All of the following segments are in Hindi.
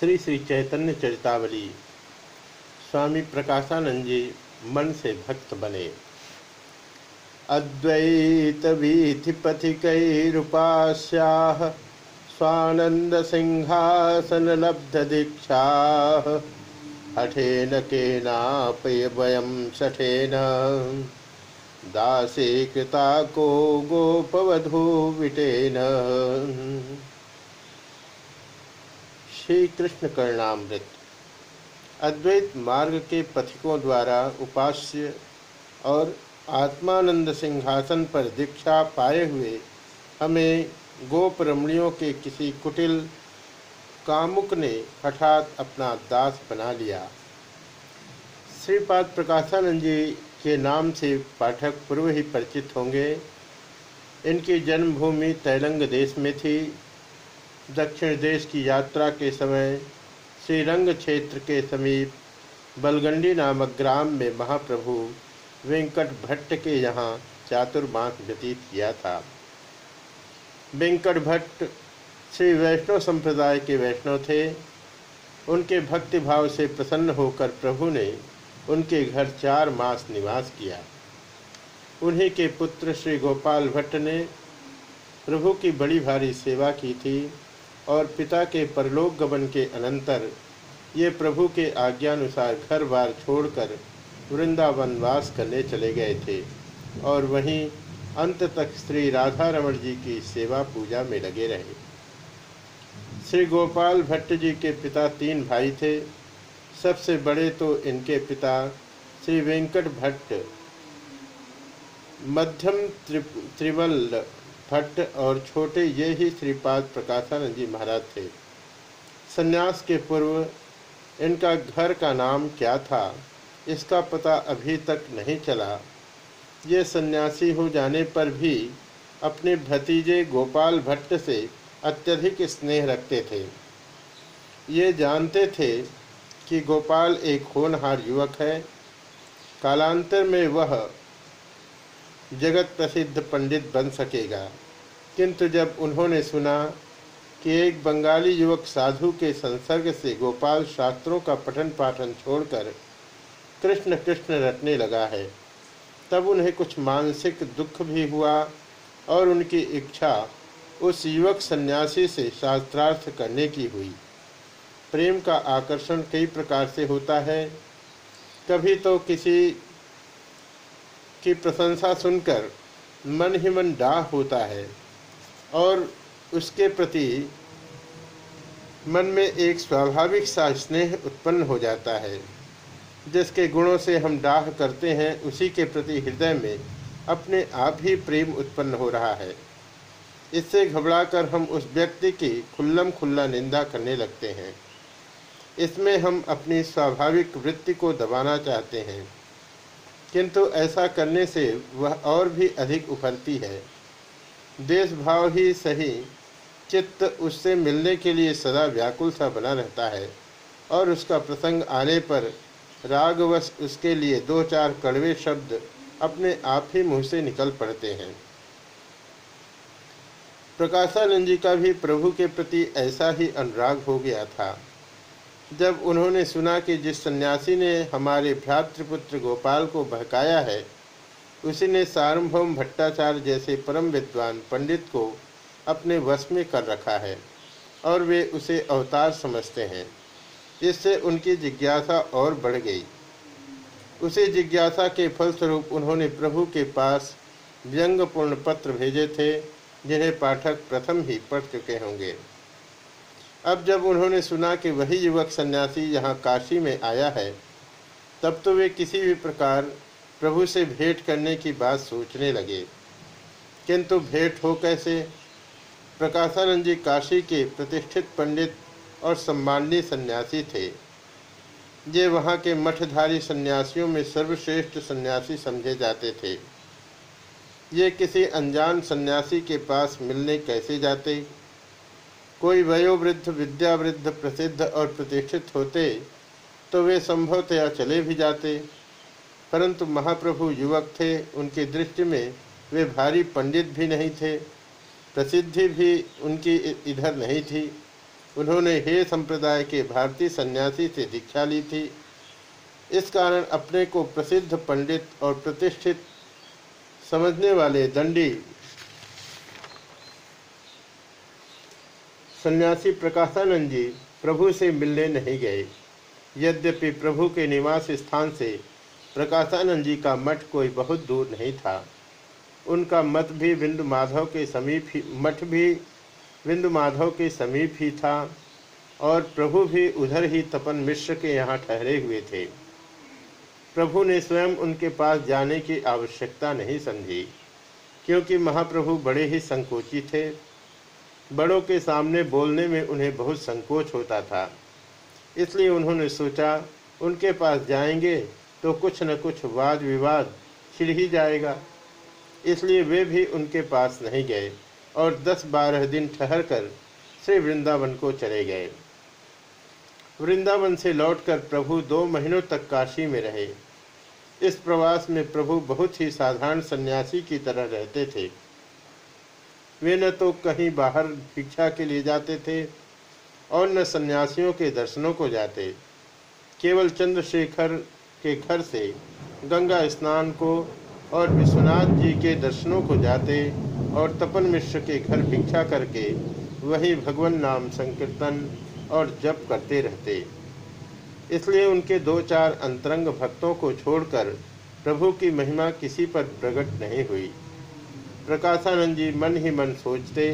श्री श्री चैतन्य चरितावली। स्वामी प्रकाशानंद जी मन से भक्त बने। अद्वैत वीथि पथिकैरुपास्याः स्वानंद सिंहासन लब्ध दीक्षा हठेन केनापय वयम सठेन। दासे कृता को गोपवधू विटेन। श्री कृष्ण कर्णामृत। अद्वैत मार्ग के पथिकों द्वारा उपास्य और आत्मानंद सिंहासन पर दीक्षा पाए हुए हमें गोप रमणियों के किसी कुटिल कामुक ने हठात अपना दास बना लिया। श्रीपाद प्रकाशानंद जी के नाम से पाठक पूर्व ही परिचित होंगे। इनकी जन्मभूमि तैलंग देश में थी। दक्षिण देश की यात्रा के समय श्रीरंग क्षेत्र के समीप बलगंडी नामक ग्राम में महाप्रभु वेंकट भट्ट के यहाँ चातुर्मास व्यतीत किया था। वेंकट भट्ट श्री वैष्णव संप्रदाय के वैष्णव थे। उनके भक्ति भाव से प्रसन्न होकर प्रभु ने उनके घर चार मास निवास किया। उन्हीं के पुत्र श्री गोपाल भट्ट ने प्रभु की बड़ी भारी सेवा की थी। और पिता के परलोक गमन के अनंतर, ये प्रभु के आज्ञानुसार घर बार छोड़कर वृंदावन वास करने चले गए थे। और वहीं अंत तक श्री राधा रमण जी की सेवा पूजा में लगे रहे। श्री गोपाल भट्ट जी के पिता तीन भाई थे। सबसे बड़े तो इनके पिता श्री वेंकट भट्ट। मध्यम त्रिवल भट्ट और छोटे ये ही श्रीपाद प्रकाशानंद जी महाराज थे। संन्यास के पूर्व इनका घर का नाम क्या था, इसका पता अभी तक नहीं चला। ये सन्यासी हो जाने पर भी अपने भतीजे गोपाल भट्ट से अत्यधिक स्नेह रखते थे। ये जानते थे कि गोपाल एक होनहार युवक है। कालांतर में वह जगत प्रसिद्ध पंडित बन सकेगा। किंतु जब उन्होंने सुना कि एक बंगाली युवक साधु के संसर्ग से गोपाल शास्त्रों का पठन पाठन छोड़कर कृष्ण कृष्ण रटने लगा है, तब उन्हें कुछ मानसिक दुख भी हुआ और उनकी इच्छा उस युवक सन्यासी से शास्त्रार्थ करने की हुई। प्रेम का आकर्षण कई प्रकार से होता है। कभी तो किसी की प्रशंसा सुनकर मन ही मन डाह होता है। और उसके प्रति मन में एक स्वाभाविक सा स्नेह उत्पन्न हो जाता है। जिसके गुणों से हम डाह करते हैं, उसी के प्रति हृदय में अपने आप ही प्रेम उत्पन्न हो रहा है। इससे घबराकर हम उस व्यक्ति की खुल्लम खुल्ला निंदा करने लगते हैं। इसमें हम अपनी स्वाभाविक वृत्ति को दबाना चाहते हैं। किंतु ऐसा करने से वह और भी अधिक उभरती है। देश भाव ही सही। चित्त उससे मिलने के लिए सदा व्याकुल सा बना रहता है और उसका प्रसंग आने पर रागवश उसके लिए दो चार कड़वे शब्द अपने आप ही मुँह से निकल पड़ते हैं। प्रकाशानंद जी का भी प्रभु के प्रति ऐसा ही अनुराग हो गया था। जब उन्होंने सुना कि जिस सन्यासी ने हमारे भ्रातृपुत्र गोपाल को बहकाया है उसी ने सार्वभौम भट्टाचार्य जैसे परम विद्वान पंडित को अपने वश में कर रखा है और वे उसे अवतार समझते हैं। इससे उनकी जिज्ञासा और बढ़ गई। उसी जिज्ञासा के फलस्वरूप उन्होंने प्रभु के पास व्यंगपूर्ण पत्र भेजे थे, जिन्हें पाठक प्रथम ही पढ़ चुके होंगे। अब जब उन्होंने सुना कि वही युवक सन्यासी यहाँ काशी में आया है, तब तो वे किसी भी प्रकार प्रभु से भेंट करने की बात सोचने लगे। किंतु भेंट हो कैसे? प्रकाशानंद जी काशी के प्रतिष्ठित पंडित और सम्माननीय सन्यासी थे। ये वहाँ के मठधारी सन्यासियों में सर्वश्रेष्ठ सन्यासी समझे जाते थे। ये किसी अनजान सन्यासी के पास मिलने कैसे जाते? कोई वयोवृद्ध, विद्यावृद्ध, प्रसिद्ध और प्रतिष्ठित होते तो वे संभवतया चले भी जाते। परंतु महाप्रभु युवक थे, उनकी दृष्टि में वे भारी पंडित भी नहीं थे, प्रसिद्धि भी उनकी इधर नहीं थी। उन्होंने हे संप्रदाय के भारतीय सन्यासी से दीक्षा ली थी। इस कारण अपने को प्रसिद्ध पंडित और प्रतिष्ठित समझने वाले दंडी सन्यासी प्रकाशानंद जी प्रभु से मिलने नहीं गए। यद्यपि प्रभु के निवास स्थान से प्रकाशानंद जी का मठ कोई बहुत दूर नहीं था। उनका मत भी बिंदु माधव के समीप ही, मठ भी बिंदु माधव के समीप ही था और प्रभु भी उधर ही तपन मिश्र के यहाँ ठहरे हुए थे। प्रभु ने स्वयं उनके पास जाने की आवश्यकता नहीं समझी, क्योंकि महाप्रभु बड़े ही संकोची थे। बड़ों के सामने बोलने में उन्हें बहुत संकोच होता था, इसलिए उन्होंने सोचा, उनके पास जाएँगे तो कुछ न कुछ वाद विवाद छिड़ ही जाएगा। इसलिए वे भी उनके पास नहीं गए और दस बारह दिन ठहर कर श्री वृंदावन को चले गए। वृंदावन से लौटकर प्रभु दो महीनों तक काशी में रहे। इस प्रवास में प्रभु बहुत ही साधारण सन्यासी की तरह रहते थे। वे न तो कहीं बाहर भिक्षा के लिए जाते थे और न सन्यासियों के दर्शनों को जाते। केवल चंद्रशेखर के घर से गंगा स्नान को और विश्वनाथ जी के दर्शनों को जाते और तपन मिश्र के घर भिक्षा करके वही भगवान नाम संकीर्तन और जप करते रहते। इसलिए उनके दो चार अंतरंग भक्तों को छोड़कर प्रभु की महिमा किसी पर प्रकट नहीं हुई। प्रकाशानंद जी मन ही मन सोचते,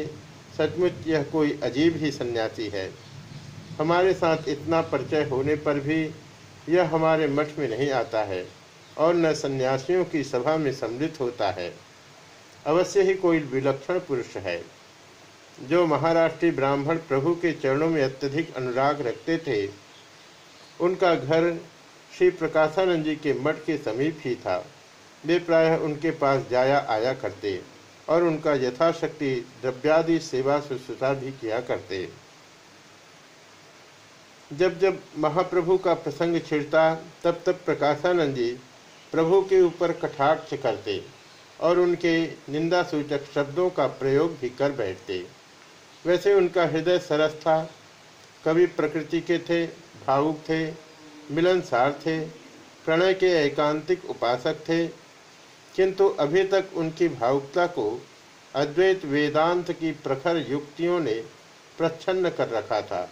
सचमुच यह कोई अजीब ही सन्यासी है। हमारे साथ इतना परिचय होने पर भी यह हमारे मठ में नहीं आता है और न सन्यासियों की सभा में सम्मिलित होता है। अवश्य ही कोई विलक्षण पुरुष है, जो महाराष्ट्रीय ब्राह्मण प्रभु के चरणों में अत्यधिक अनुराग रखते थे। उनका घर श्री प्रकाशानंद जी के मठ के समीप ही था। वे प्रायः उनके पास जाया आया करते और उनका यथाशक्ति द्रव्यादि सेवा शुश्रूषा भी किया करते। जब जब महाप्रभु का प्रसंग छिड़ता, तब तब प्रकाशानंद जी प्रभु के ऊपर कटाक्ष करते और उनके निंदा सूचक शब्दों का प्रयोग भी कर बैठते। वैसे उनका हृदय सरस था, कवि प्रकृति के थे, भावुक थे, मिलनसार थे, प्रणय के एकांतिक उपासक थे, किंतु अभी तक उनकी भावुकता को अद्वैत वेदांत की प्रखर युक्तियों ने प्रच्छन्न कर रखा था।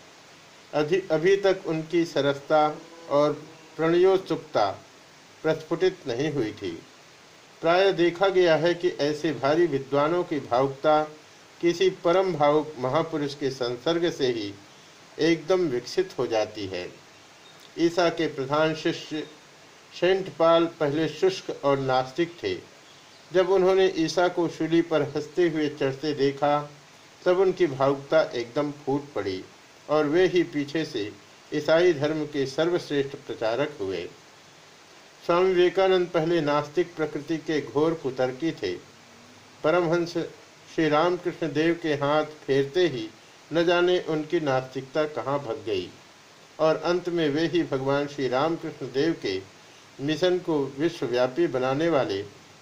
अभी अभी तक उनकी सरसता और प्रणयोत्सुकता प्रस्फुटित नहीं हुई थी। प्राय देखा गया है कि ऐसे भारी विद्वानों की भावुकता किसी परम भावुक महापुरुष के संसर्ग से ही एकदम विकसित हो जाती है। ईसा के प्रधान शिष्य सेंटपाल पहले शुष्क और नास्तिक थे। जब उन्होंने ईसा को शूली पर हँसते हुए चढ़ते देखा, तब उनकी भावुकता एकदम फूट पड़ी। और वे ही पीछे से ईसाई धर्म के सर्वश्रेष्ठ प्रचारक हुए। स्वामी विवेकानंद पहले नास्तिक प्रकृति के घोर कुतर्की थे। परमहंस श्री रामकृष्ण देव के हाथ फेरते ही न जाने उनकी नास्तिकता कहाँ भग गई। और अंत में वे ही भगवान श्री रामकृष्ण देव के मिशन को विश्वव्यापी बनाने वाले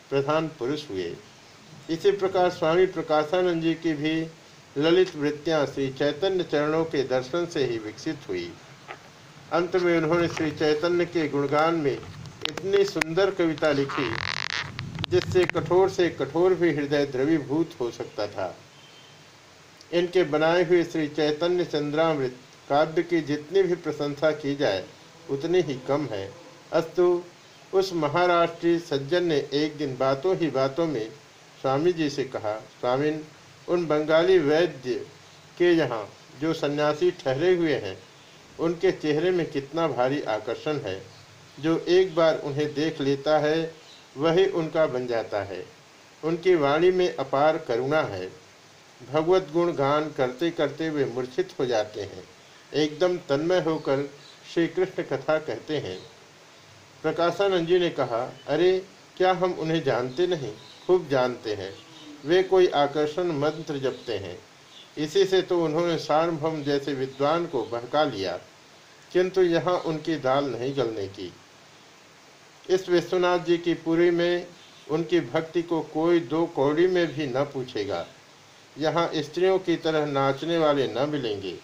प्रधान पुरुष हुए। इसी प्रकार स्वामी प्रकाशानंद जी की भी ललित वृत्तियाँ श्री चैतन्य चरणों के दर्शन से ही विकसित हुई। अंत में उन्होंने श्री चैतन्य के गुणगान में इतनी सुंदर कविता लिखी, जिससे कठोर से कठोर भी हृदय द्रवीभूत हो सकता था। इनके बनाए हुए श्री चैतन्य चंद्रामृत काव्य की जितनी भी प्रशंसा की जाए, उतनी ही कम है। अस्तु, उस महाराष्ट्रीय सज्जन ने एक दिन बातों ही बातों में स्वामी जी से कहा, स्वामिन उन बंगाली वैद्य के यहाँ जो सन्यासी ठहरे हुए हैं, उनके चेहरे में कितना भारी आकर्षण है। जो एक बार उन्हें देख लेता है, वही उनका बन जाता है। उनकी वाणी में अपार करुणा है। भगवत गुण गान करते करते वे मूर्छित हो जाते हैं। एकदम तन्मय होकर श्री कृष्ण कथा कहते हैं। प्रकाशानंद जी ने कहा, अरे, क्या हम उन्हें जानते नहीं? खूब जानते हैं। वे कोई आकर्षण मंत्र जपते हैं। इसी से तो उन्होंने सार्वभौम जैसे विद्वान को बहका लिया, किंतु यहाँ उनकी दाल नहीं गलने की। इस विश्वनाथ जी की पूरी में उनकी भक्ति को कोई दो कौड़ी में भी न पूछेगा। यहाँ स्त्रियों की तरह नाचने वाले न मिलेंगे।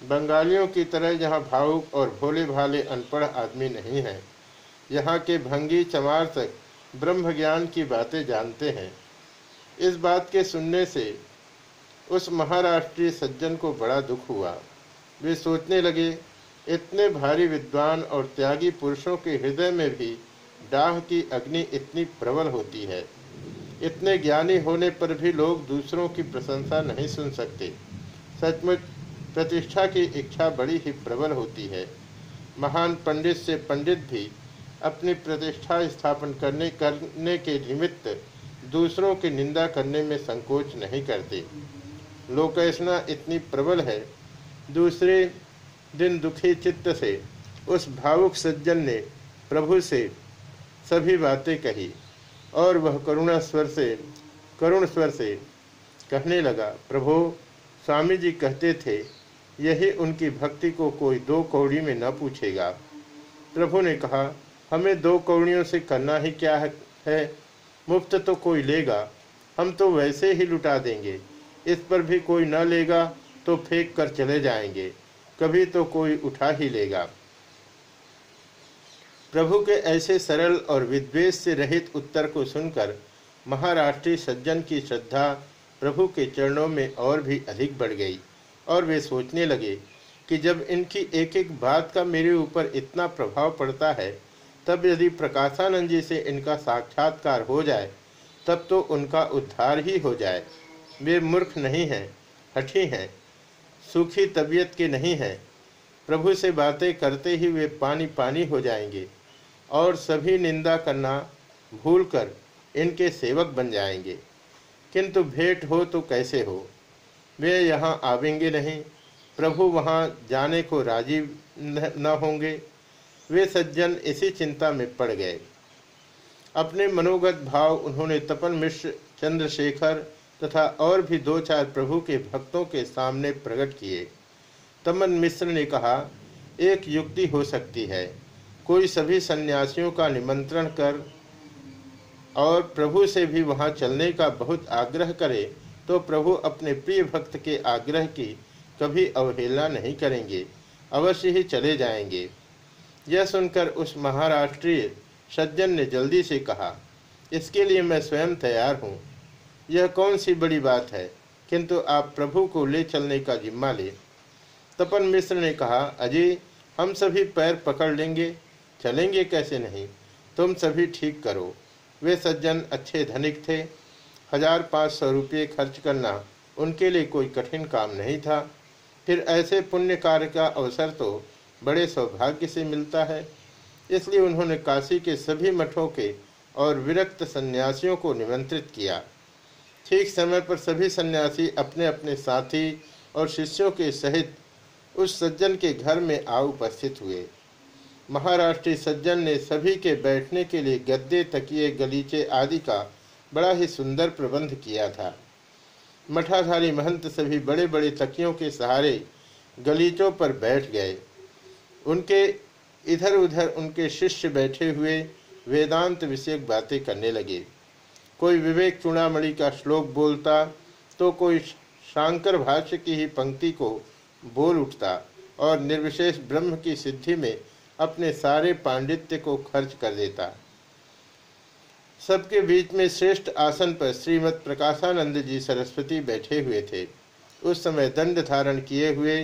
बंगालियों की तरह यहाँ भावुक और भोले भाले अनपढ़ आदमी नहीं हैं। यहाँ के भंगी चमार तक ब्रह्म ज्ञान की बातें जानते हैं। इस बात के सुनने से उस महाराष्ट्रीय सज्जन को बड़ा दुख हुआ। वे सोचने लगे, इतने भारी विद्वान और त्यागी पुरुषों के हृदय में भी डाह की अग्नि इतनी प्रबल होती है। इतने ज्ञानी होने पर भी लोग दूसरों की प्रशंसा नहीं सुन सकते। सचमुच, प्रतिष्ठा की इच्छा बड़ी ही प्रबल होती है। महान पंडित से पंडित भी अपनी प्रतिष्ठा स्थापन करने करने के निमित्त दूसरों की निंदा करने में संकोच नहीं करते। लोकैसना इतनी प्रबल है। दूसरे दिन दुखी चित्त से, उस भावुक सज्जन ने प्रभु से सभी बातें कही और वह करुणा स्वर से, करुण स्वर से कहने लगा, प्रभु स्वामी जी कहते थे, यही उनकी भक्ति को कोई दो कौड़ी में न पूछेगा। प्रभु ने कहा, हमें दो कौड़ियों से करना ही क्या है? मुफ़्त तो कोई लेगा, हम तो वैसे ही लुटा देंगे। इस पर भी कोई न लेगा तो फेंक कर चले जाएँगे। कभी तो कोई उठा ही लेगा। प्रभु के ऐसे सरल और विद्वेष से रहित उत्तर को सुनकर महाराष्ट्रीय सज्जन की श्रद्धा प्रभु के चरणों में और भी अधिक बढ़ गई और वे सोचने लगे कि जब इनकी एक एक बात का मेरे ऊपर इतना प्रभाव पड़ता है तब यदि प्रकाशानंद जी से इनका साक्षात्कार हो जाए, तब तो उनका उद्धार ही हो जाए। वे मूर्ख नहीं हैं, हठी हैं, सुखी तबीयत के नहीं हैं। प्रभु से बातें करते ही वे पानी पानी हो जाएँगे और सभी निंदा करना भूलकर इनके सेवक बन जाएँगे। किंतु भेंट हो तो कैसे हो? वे यहाँ आवेंगे नहीं, प्रभु वहाँ जाने को राज़ी न होंगे। वे सज्जन इसी चिंता में पड़ गए। अपने मनोगत भाव उन्होंने तपन मिश्र, चंद्रशेखर तथा और भी दो चार प्रभु के भक्तों के सामने प्रकट किए। तमन मिश्र ने कहा, एक युक्ति हो सकती है। कोई सभी सन्यासियों का निमंत्रण कर और प्रभु से भी वहाँ चलने का बहुत आग्रह करे तो प्रभु अपने प्रिय भक्त के आग्रह की कभी अवहेलना नहीं करेंगे। अवश्य ही चले जाएँगे। यह सुनकर उस महाराष्ट्रीय सज्जन ने जल्दी से कहा, इसके लिए मैं स्वयं तैयार हूँ। यह कौन सी बड़ी बात है? किंतु आप प्रभु को ले चलने का जिम्मा ले। तपन मिश्र ने कहा अजय हम सभी पैर पकड़ लेंगे। चलेंगे कैसे नहीं? तुम सभी ठीक करो। वे सज्जन अच्छे धनिक थे। हज़ार पाँच सौ रुपये खर्च करना उनके लिए कोई कठिन काम नहीं था। फिर ऐसे पुण्य कार्य का अवसर तो बड़े सौभाग्य से मिलता है। इसलिए उन्होंने काशी के सभी मठों के और विरक्त सन्यासियों को निमंत्रित किया। ठीक समय पर सभी सन्यासी अपने अपने साथी और शिष्यों के सहित उस सज्जन के घर में आ उपस्थित हुए। महाराष्ट्रीय सज्जन ने सभी के बैठने के लिए गद्दे, तकिए, गलीचे आदि का बड़ा ही सुंदर प्रबंध किया था। मठाधारी महंत सभी बड़े बड़े तकियों के सहारे गलीचों पर बैठ गए। उनके इधर उधर उनके शिष्य बैठे हुए वेदांत विषयक बातें करने लगे। कोई विवेक चूड़ामणि का श्लोक बोलता तो कोई शांकर भाष्य की ही पंक्ति को बोल उठता और निर्विशेष ब्रह्म की सिद्धि में अपने सारे पांडित्य को खर्च कर देता। सबके बीच में श्रेष्ठ आसन पर श्रीमद प्रकाशानंद जी सरस्वती बैठे हुए थे। उस समय दंड धारण किए हुए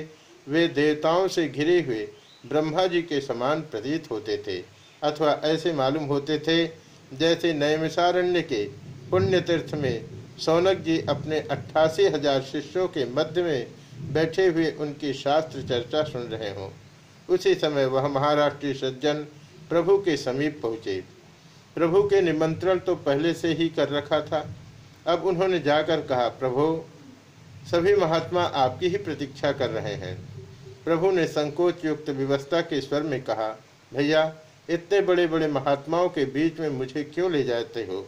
वे देवताओं से घिरे हुए ब्रह्मा जी के समान प्रतीत होते थे, अथवा ऐसे मालूम होते थे, जैसे नैमिषारण्य के पुण्य तीर्थ में सौनक जी अपने अट्ठासी हज़ार शिष्यों के मध्य में बैठे हुए उनकी शास्त्र चर्चा सुन रहे हों। उसी समय वह महाराष्ट्रीय सज्जन प्रभु के समीप पहुँचे। प्रभु के निमंत्रण तो पहले से ही कर रखा था। अब उन्होंने जाकर कहा, प्रभु, सभी महात्मा आपकी ही प्रतीक्षा कर रहे हैं। प्रभु ने संकोच युक्त व्यवस्था के स्वर में कहा, भैया, इतने बड़े बड़े महात्माओं के बीच में मुझे क्यों ले जाते हो?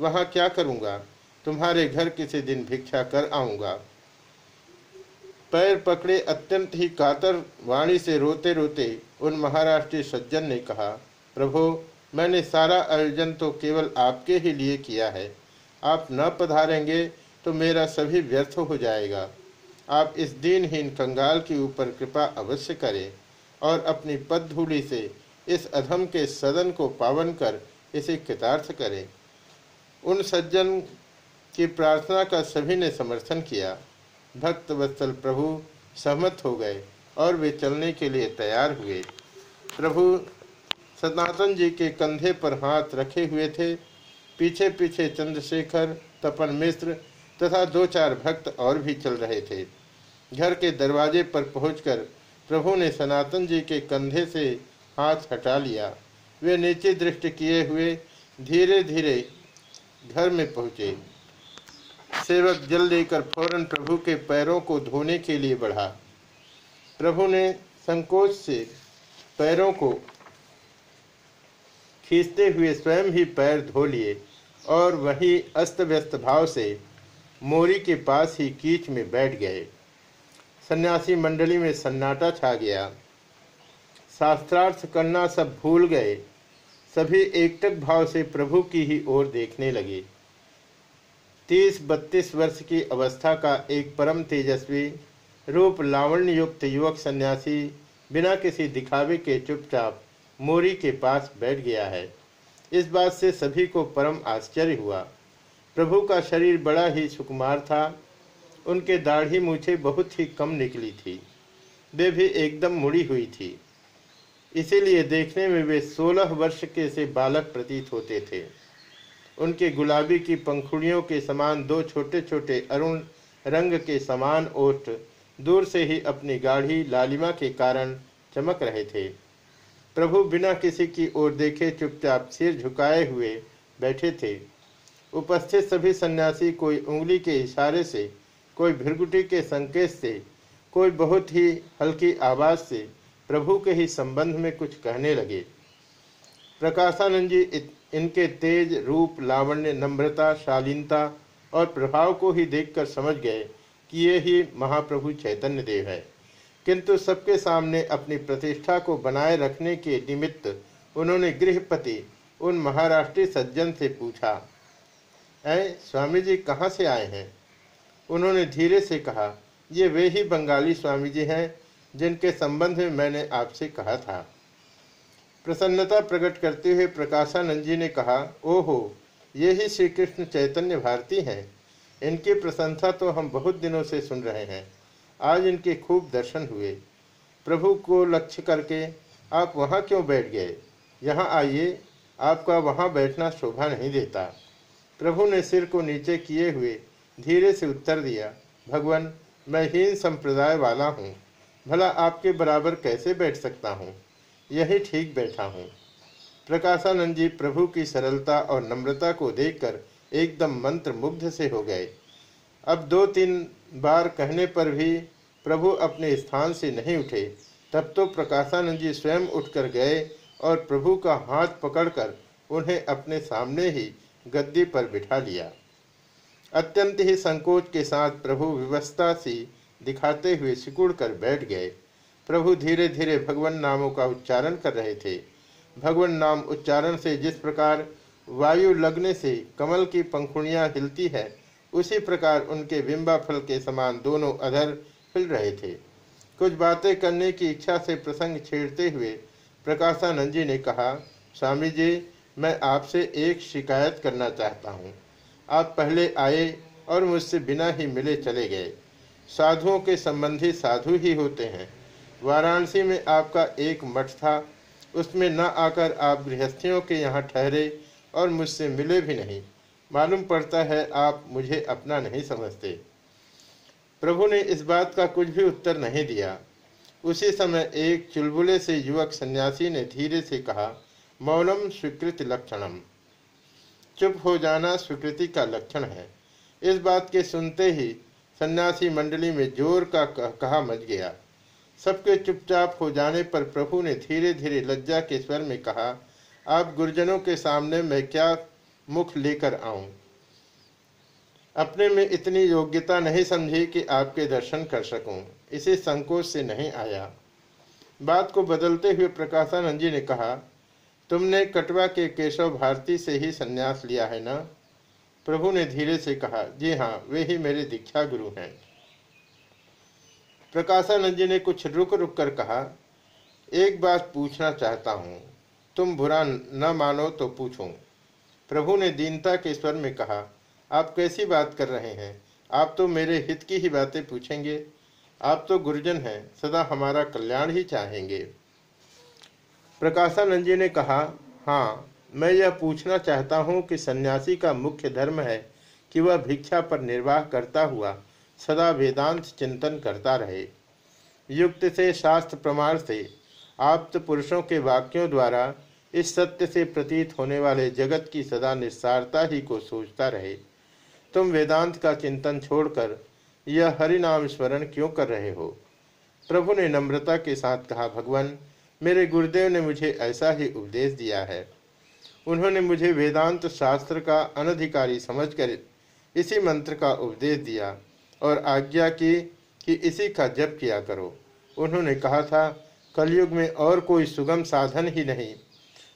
वहाँ क्या करूँगा? तुम्हारे घर किसी दिन भिक्षा कर आऊँगा. पैर पकड़े अत्यंत ही कातर वाणी से रोते रोते उन महाराष्ट्रीय सज्जन ने कहा, प्रभु, मैंने सारा आयोजन तो केवल आपके ही लिए किया है। आप न पधारेंगे तो मेरा सभी व्यर्थ हो जाएगा। आप इस दिनहीन कंगाल के ऊपर कृपा अवश्य करें और अपनी पद धूलि से इस अधम के सदन को पावन कर इसे कृतार्थ करें। उन सज्जन की प्रार्थना का सभी ने समर्थन किया। भक्त वत्सल प्रभु सहमत हो गए और वे चलने के लिए तैयार हुए। प्रभु सनातन जी के कंधे पर हाथ रखे हुए थे। पीछे पीछे चंद्रशेखर, तपन मिश्र तथा दो चार भक्त और भी चल रहे थे। घर के दरवाजे पर पहुंचकर प्रभु ने सनातन जी के कंधे से हाथ हटा लिया। वे नीचे दृष्टि किए हुए धीरे धीरे घर में पहुँचे। सेवक जल लेकर फ़ौरन प्रभु के पैरों को धोने के लिए बढ़ा। प्रभु ने संकोच से पैरों को खींचते हुए स्वयं ही पैर धो लिए और वही अस्त व्यस्त भाव से मोरी के पास ही कीच में बैठ गए। सन्यासी मंडली में सन्नाटा छा गया। शास्त्रार्थ करना सब भूल गए। सभी एकटक भाव से प्रभु की ही ओर देखने लगे। तीस बत्तीस वर्ष की अवस्था का एक परम तेजस्वी, रूप लावण्य युक्त युवक सन्यासी बिना किसी दिखावे के चुपचाप मोरी के पास बैठ गया है। इस बात से सभी को परम आश्चर्य हुआ। प्रभु का शरीर बड़ा ही सुकुमार था। उनके दाढ़ी मूछे बहुत ही कम निकली थी। वे भी एकदम मुड़ी हुई थी। इसीलिए देखने में वे सोलह वर्ष के से बालक प्रतीत होते थे। उनके गुलाबी की पंखुड़ियों के समान दो छोटे छोटे अरुण रंग के समान ओष्ठ दूर से ही अपनी गाढ़ी लालिमा के कारण चमक रहे थे। प्रभु बिना किसी की ओर देखे चुपचाप सिर झुकाए हुए बैठे थे। उपस्थित सभी सन्यासी कोई उंगली के इशारे से कोई भिरगुटी के संकेत से, कोई बहुत ही हल्की आवाज़ से प्रभु के ही संबंध में कुछ कहने लगे। प्रकाशानंद जी इनके तेज रूप, लावण्य, नम्रता, शालीनता और प्रभाव को ही देखकर समझ गए कि ये ही महाप्रभु चैतन्य देव है। किंतु सबके सामने अपनी प्रतिष्ठा को बनाए रखने के निमित्त उन्होंने गृहपति, उन महाराष्ट्रीय सज्जन से पूछा, ऐ, स्वामी जी कहाँ से आए हैं? उन्होंने धीरे से कहा, ये वे ही बंगाली स्वामी जी हैं जिनके संबंध में मैंने आपसे कहा था। प्रसन्नता प्रकट करते हुए प्रकाशानंद जी ने कहा, ओहो, ये ही श्री कृष्ण चैतन्य भारती हैं। इनकी प्रशंसा तो हम बहुत दिनों से सुन रहे हैं। आज इनके खूब दर्शन हुए। प्रभु को लक्ष्य करके आप वहाँ क्यों बैठ गए? यहाँ आइए, आपका वहाँ बैठना शोभा नहीं देता। प्रभु ने सिर को नीचे किए हुए धीरे से उत्तर दिया, भगवान, मैं हीन संप्रदाय वाला हूँ। भला आपके बराबर कैसे बैठ सकता हूँ? यही ठीक बैठा हूँ। प्रकाशानंद जी प्रभु की सरलता और नम्रता को देखकर एकदम मंत्र मुग्ध से हो गए। अब दो तीन बार कहने पर भी प्रभु अपने स्थान से नहीं उठे, तब तो प्रकाशानंद जी स्वयं उठकर गए और प्रभु का हाथ पकड़कर उन्हें अपने सामने ही गद्दी पर बिठा लिया। अत्यंत ही संकोच के साथ प्रभु व्यवस्था सी दिखाते हुए सिकुड़ कर बैठ गए। प्रभु धीरे धीरे भगवान नामों का उच्चारण कर रहे थे। भगवान नाम उच्चारण से जिस प्रकार वायु लगने से कमल की पंखुड़ियाँ हिलती है, उसी प्रकार उनके बिंबा फल के समान दोनों अधर हिल रहे थे। कुछ बातें करने की इच्छा से प्रसंग छेड़ते हुए प्रकाशानंद जी ने कहा, स्वामी जी, मैं आपसे एक शिकायत करना चाहता हूँ। आप पहले आए और मुझसे बिना ही मिले चले गए। साधुओं के संबंधी साधु ही होते हैं। वाराणसी में आपका एक मठ था। उसमें न आकर आप गृहस्थियों के यहाँ ठहरे और मुझसे मिले भी नहीं। मालूम पड़ता है आप मुझे अपना नहीं समझते। प्रभु ने इस बात का कुछ भी उत्तर नहीं दिया। उसी समय एक चुलबुले से युवक सन्यासी ने धीरे से कहा, मौनम स्वीकृत लक्षणम। चुप हो जाना स्वीकृति का लक्षण है। इस बात के सुनते ही सन्यासी मंडली में ज़ोर का कहा मच गया। सबके चुपचाप हो जाने पर प्रभु ने धीरे धीरे लज्जा के स्वर में कहा, आप गुरुजनों के सामने मैं क्या मुख लेकर आऊँ? अपने में इतनी योग्यता नहीं समझी कि आपके दर्शन कर सकूँ। इसे संकोच से नहीं आया। बात को बदलते हुए प्रकाशानंद जी ने कहा तुमने कटवा के केशव भारती से ही संन्यास लिया है ना? प्रभु ने धीरे से कहा, जी हाँ वे ही मेरे दीक्षा गुरु हैं। प्रकाशानंद जी ने कुछ रुक रुक कर कहा, एक बात पूछना चाहता हूँ। तुम बुरा न मानो तो पूछो। प्रभु ने दीनता के स्वर में कहा, आप कैसी बात कर रहे हैं? आप तो मेरे हित की ही बातें पूछेंगे। आप तो गुरुजन हैं, सदा हमारा कल्याण ही चाहेंगे। प्रकाशानंद जी ने कहा हाँ मैं यह पूछना चाहता हूँ कि सन्यासी का मुख्य धर्म है कि वह भिक्षा पर निर्वाह करता हुआ सदा वेदांत चिंतन करता रहे। युक्त से, शास्त्र प्रमाण से, आप्त पुरुषों के वाक्यों द्वारा इस सत्य से प्रतीत होने वाले जगत की सदा निस्सारता ही को सोचता रहे। तुम वेदांत का चिंतन छोड़कर यह हरिनाम स्मरण क्यों कर रहे हो? प्रभु ने नम्रता के साथ कहा, भगवान मेरे गुरुदेव ने मुझे ऐसा ही उपदेश दिया है। उन्होंने मुझे वेदांत शास्त्र का अनधिकारी समझकर इसी मंत्र का उपदेश दिया और आज्ञा की कि इसी का जप किया करो। उन्होंने कहा था, कलयुग में और कोई सुगम साधन ही नहीं।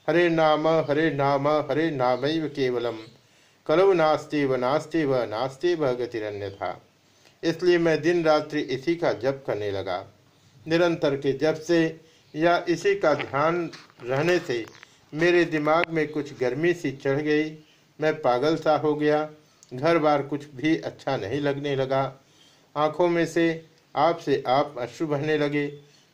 हरे नाम हरे नाम हरे नाम केवलम। कलव नास्ति व नास्ति व नास्ति व गतिरन्य था इसलिए मैं दिन रात्रि इसी का जप करने लगा। निरंतर के जप से या इसी का ध्यान रहने से मेरे दिमाग में कुछ गर्मी सी चढ़ गई। मैं पागल सा हो गया। घर बार कुछ भी अच्छा नहीं लगने लगा। आँखों में से आप से आप अश्रु बहने लगे।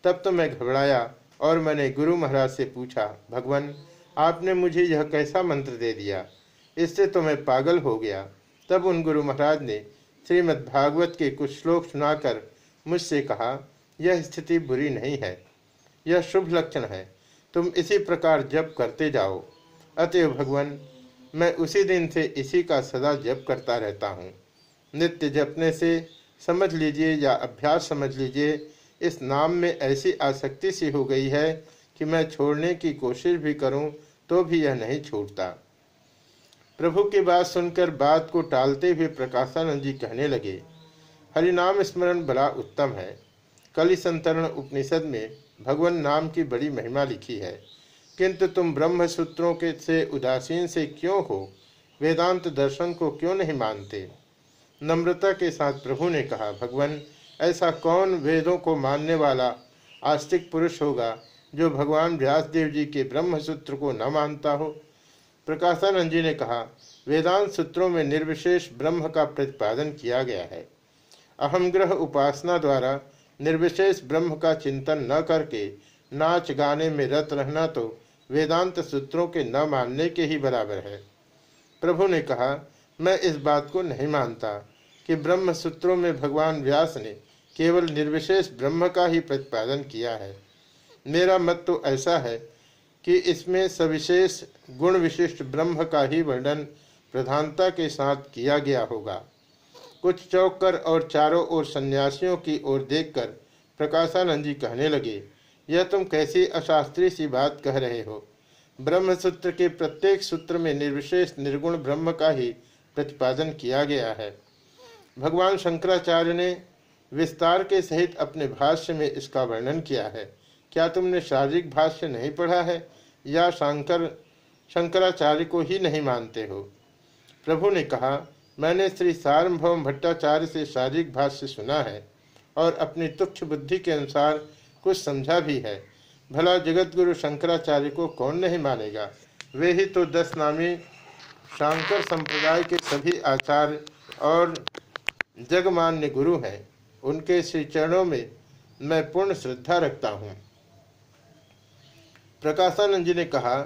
तब तो मैं घबराया और मैंने गुरु महाराज से पूछा, भगवान, आपने मुझे यह कैसा मंत्र दे दिया? इससे तो मैं पागल हो गया। तब उन गुरु महाराज ने श्रीमद् भागवत के कुछ श्लोक सुनाकर मुझसे कहा, यह स्थिति बुरी नहीं है। यह शुभ लक्षण है। तुम इसी प्रकार जप करते जाओ। अतएव भगवान, मैं उसी दिन से इसी का सदा जप करता रहता हूँ। नित्य जपने से समझ लीजिए या अभ्यास समझ लीजिए, इस नाम में ऐसी आसक्ति सी हो गई है कि मैं छोड़ने की कोशिश भी करूँ तो भी यह नहीं छूटता। प्रभु की बात सुनकर बात को टालते हुए प्रकाशानंद जी कहने लगे, हरिनाम स्मरण बड़ा उत्तम है। कलि संतरण उपनिषद में भगवान नाम की बड़ी महिमा लिखी है। किंतु तुम ब्रह्म सूत्रों के से उदासीन से क्यों हो? वेदांत दर्शन को क्यों नहीं मानते? नम्रता के साथ प्रभु ने कहा, भगवान, ऐसा कौन वेदों को मानने वाला आस्तिक पुरुष होगा जो भगवान व्यासदेव जी के ब्रह्म सूत्र को न मानता हो? प्रकाशानंद जी ने कहा, वेदांत सूत्रों में निर्विशेष ब्रह्म का प्रतिपादन किया गया है। अहम ग्रह उपासना द्वारा निर्विशेष ब्रह्म का चिंतन न करके नाच गाने में रत रहना तो वेदांत सूत्रों के न मानने के ही बराबर है। प्रभु ने कहा, मैं इस बात को नहीं मानता कि ब्रह्म सूत्रों में भगवान व्यास ने केवल निर्विशेष ब्रह्म का ही प्रतिपादन किया है। मेरा मत तो ऐसा है कि इसमें सविशेष गुण विशिष्ट ब्रह्म का ही वर्णन प्रधानता के साथ किया गया होगा। कुछ चौकर और चारों ओर सन्यासियों की ओर देखकर प्रकाशानंद जी कहने लगे, यह तुम कैसी अशास्त्रीय सी बात कह रहे हो? ब्रह्म सूत्र के प्रत्येक सूत्र में निर्विशेष निर्गुण ब्रह्म का ही प्रतिपादन किया गया है। भगवान शंकराचार्य ने विस्तार के सहित अपने भाष्य में इसका वर्णन किया है। क्या तुमने शारीरिक भाष्य नहीं पढ़ा है या शंकर, शंकराचार्य को ही नहीं मानते हो? प्रभु ने कहा मैंने श्री सार्वभौम भट्टाचार्य से शारीरिक भाष्य सुना है और अपनी तुक्ष बुद्धि के अनुसार कुछ समझा भी है। भला जगत गुरु शंकराचार्य को कौन नहीं मानेगा? वे ही तो दस नामी शांकर संप्रदाय के सभी आचार्य और जगमान्य गुरु हैं। उनके श्री चरणों में मैं पूर्ण श्रद्धा रखता हूँ। प्रकाशानंद जी ने कहा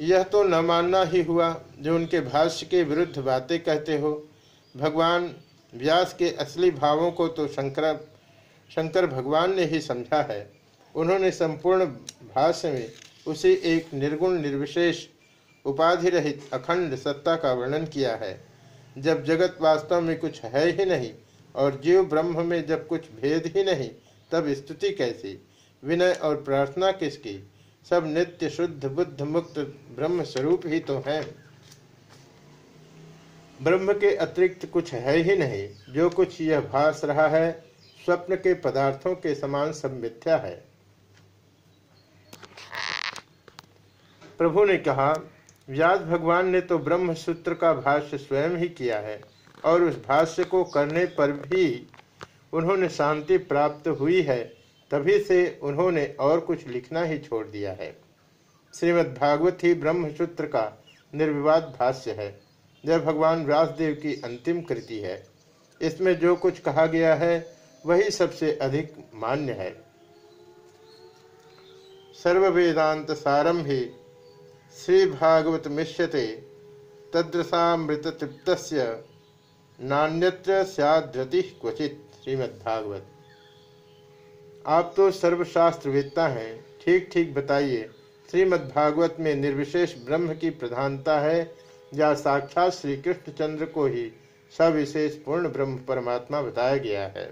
यह तो न मानना ही हुआ जो उनके भाष्य के विरुद्ध बातें कहते हो। भगवान व्यास के असली भावों को तो शंकर शंकर भगवान ने ही समझा है। उन्होंने संपूर्ण भाष्य में उसी एक निर्गुण, निर्विशेष उपाधि रहित अखंड सत्ता का वर्णन किया है। जब जगत वास्तव में कुछ है ही नहीं और जीव ब्रह्म में जब कुछ भेद ही नहीं, तब स्तुति कैसी? विनय और प्रार्थना किसकी? सब नित्य शुद्ध बुद्ध मुक्त ब्रह्म स्वरूप ही तो है। ब्रह्म के अतिरिक्त कुछ है ही नहीं। जो कुछ यह भास रहा है, स्वप्न के पदार्थों के समान सब मिथ्या है। प्रभु ने कहा, व्यास भगवान ने तो ब्रह्म सूत्र का भाष्य स्वयं ही किया है, और उस भाष्य को करने पर भी उन्होंने शांति प्राप्त हुई है। तभी से उन्होंने और कुछ लिखना ही छोड़ दिया है। श्रीमद्भागवत ही ब्रह्मसूत्र का निर्विवाद भाष्य है यह भगवान व्यासदेव की अंतिम कृति है। इसमें जो कुछ कहा गया है, वही सबसे अधिक मान्य है। सर्वेदांत सारम ही श्री भागवत मिश्यते तदृशामृत तृप्त नान्यत्र सैद्रति क्वचित श्रीमद्भागवत। आप तो सर्वशास्त्रवेत्ता हैं। ठीक ठीक बताइए, श्रीमद्भागवत में निर्विशेष ब्रह्म की प्रधानता है या साक्षात श्री कृष्णचंद्र को ही सविशेष पूर्ण ब्रह्म परमात्मा बताया गया है?